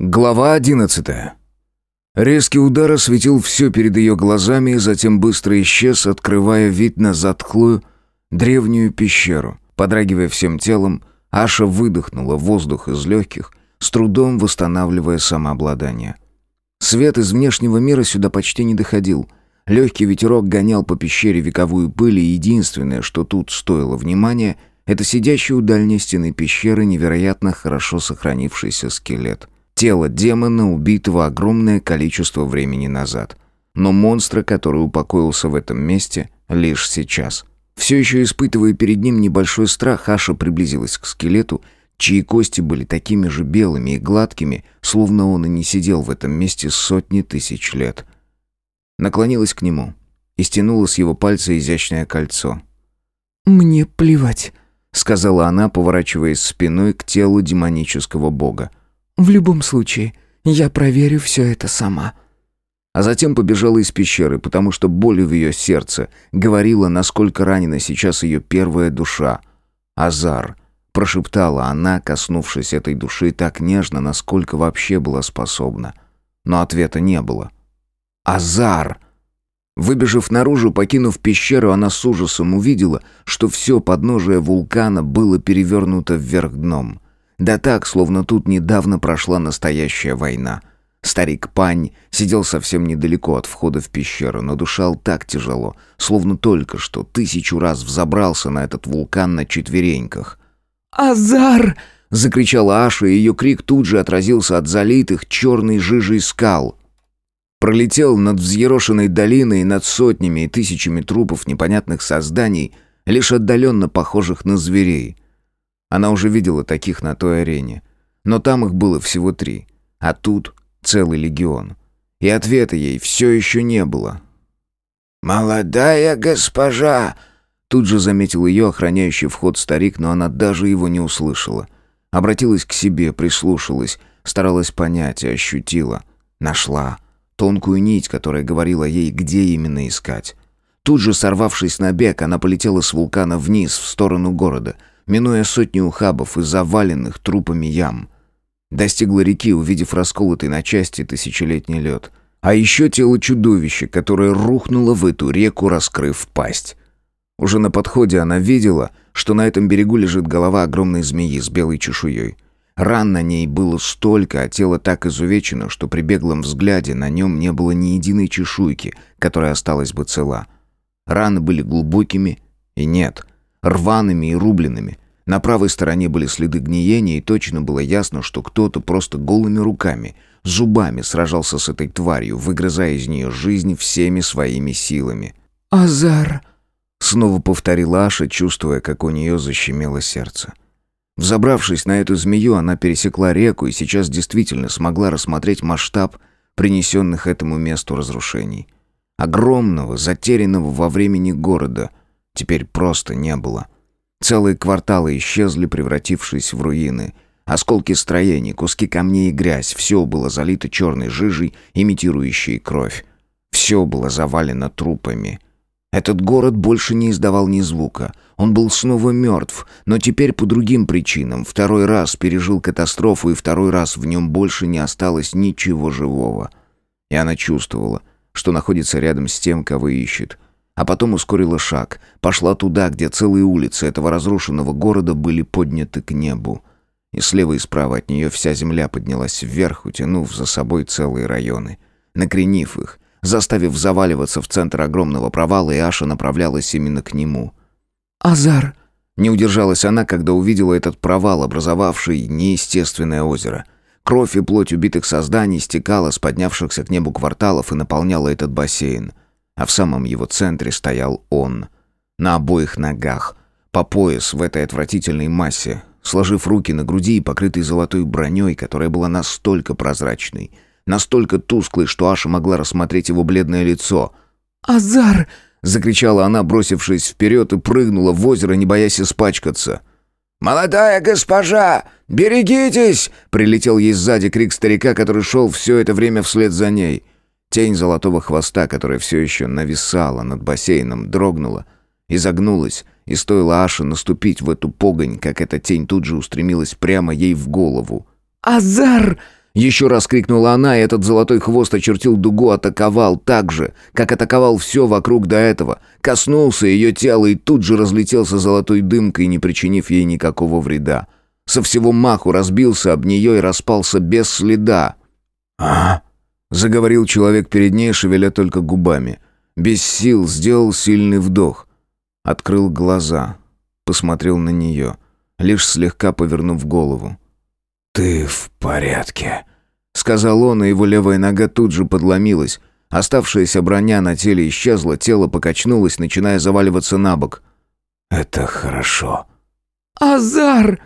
Глава одиннадцатая. Резкий удар осветил все перед ее глазами затем быстро исчез, открывая вид на затхлую, древнюю пещеру. Подрагивая всем телом, Аша выдохнула воздух из легких, с трудом восстанавливая самообладание. Свет из внешнего мира сюда почти не доходил. Легкий ветерок гонял по пещере вековую пыль, и единственное, что тут стоило внимания, это сидящий у дальней стены пещеры невероятно хорошо сохранившийся скелет — Тело демона, убитого огромное количество времени назад. Но монстра, который упокоился в этом месте, лишь сейчас. Все еще испытывая перед ним небольшой страх, Аша приблизилась к скелету, чьи кости были такими же белыми и гладкими, словно он и не сидел в этом месте сотни тысяч лет. Наклонилась к нему и стянула с его пальца изящное кольцо. «Мне плевать», — сказала она, поворачиваясь спиной к телу демонического бога. В любом случае, я проверю все это сама». А затем побежала из пещеры, потому что боль в ее сердце говорила, насколько ранена сейчас ее первая душа. «Азар», — прошептала она, коснувшись этой души так нежно, насколько вообще была способна. Но ответа не было. «Азар!» Выбежав наружу, покинув пещеру, она с ужасом увидела, что все подножие вулкана было перевернуто вверх дном — да так, словно тут недавно прошла настоящая война. Старик Пань сидел совсем недалеко от входа в пещеру, но дышал так тяжело, словно только что тысячу раз взобрался на этот вулкан на четвереньках. «Азар!» — закричала Аша, и ее крик тут же отразился от залитых черной жижей скал. Пролетел над взъерошенной долиной, над сотнями и тысячами трупов непонятных созданий, лишь отдаленно похожих на зверей — она уже видела таких на той арене. Но там их было всего три. А тут целый легион. И ответа ей все еще не было. «Молодая госпожа!» Тут же заметил ее охраняющий вход старик, но она даже его не услышала. Обратилась к себе, прислушалась, старалась понять и ощутила. Нашла. Тонкую нить, которая говорила ей, где именно искать. Тут же, сорвавшись на бег, она полетела с вулкана вниз, в сторону города — минуя сотни ухабов и заваленных трупами ям. Достигла реки, увидев расколотый на части тысячелетний лед. А еще тело чудовища, которое рухнуло в эту реку, раскрыв пасть. Уже на подходе она видела, что на этом берегу лежит голова огромной змеи с белой чешуей. Ран на ней было столько, а тело так изувечено, что при беглом взгляде на нем не было ни единой чешуйки, которая осталась бы цела. Раны были глубокими, и нет, рваными и рубленными. На правой стороне были следы гниения, и точно было ясно, что кто-то просто голыми руками, зубами сражался с этой тварью, выгрызая из нее жизнь всеми своими силами. «Азар!» — снова повторила Аша, чувствуя, как у нее защемело сердце. Взобравшись на эту змею, она пересекла реку и сейчас действительно смогла рассмотреть масштаб принесенных этому месту разрушений. Огромного, затерянного во времени города — теперь просто не было. Целые кварталы исчезли, превратившись в руины. Осколки строений, куски камней и грязь — все было залито черной жижей, имитирующей кровь. Все было завалено трупами. Этот город больше не издавал ни звука. Он был снова мертв, но теперь по другим причинам. Второй раз пережил катастрофу, и второй раз в нем больше не осталось ничего живого. И она чувствовала, что находится рядом с тем, кого ищет — а потом ускорила шаг, пошла туда, где целые улицы этого разрушенного города были подняты к небу. И слева и справа от нее вся земля поднялась вверх, утянув за собой целые районы. Накренив их, заставив заваливаться в центр огромного провала, и Аша направлялась именно к нему. «Азар!» Не удержалась она, когда увидела этот провал, образовавший неестественное озеро. Кровь и плоть убитых созданий стекала с поднявшихся к небу кварталов и наполняла этот бассейн а в самом его центре стоял он. На обоих ногах, по пояс в этой отвратительной массе, сложив руки на груди и покрытый золотой броней, которая была настолько прозрачной, настолько тусклой, что Аша могла рассмотреть его бледное лицо. «Азар!» — закричала она, бросившись вперед, и прыгнула в озеро, не боясь испачкаться. «Молодая госпожа, берегитесь!» — прилетел ей сзади крик старика, который шел все это время вслед за ней. Тень золотого хвоста, которая все еще нависала над бассейном, дрогнула, изогнулась, и стоило Аше наступить в эту погонь, как эта тень тут же устремилась прямо ей в голову. «Азар!» Еще раз крикнула она, и этот золотой хвост очертил дугу, атаковал так же, как атаковал все вокруг до этого. Коснулся ее тела и тут же разлетелся золотой дымкой, не причинив ей никакого вреда. Со всего маху разбился об нее и распался без следа. «А?» — заговорил человек перед ней, шевеля только губами. Без сил сделал сильный вдох. Открыл глаза, посмотрел на нее, лишь слегка повернув голову. «Ты в порядке?» Сказал он, и его левая нога тут же подломилась. Оставшаяся броня на теле исчезла, тело покачнулось, начиная заваливаться на бок. «Это хорошо». «Азар!»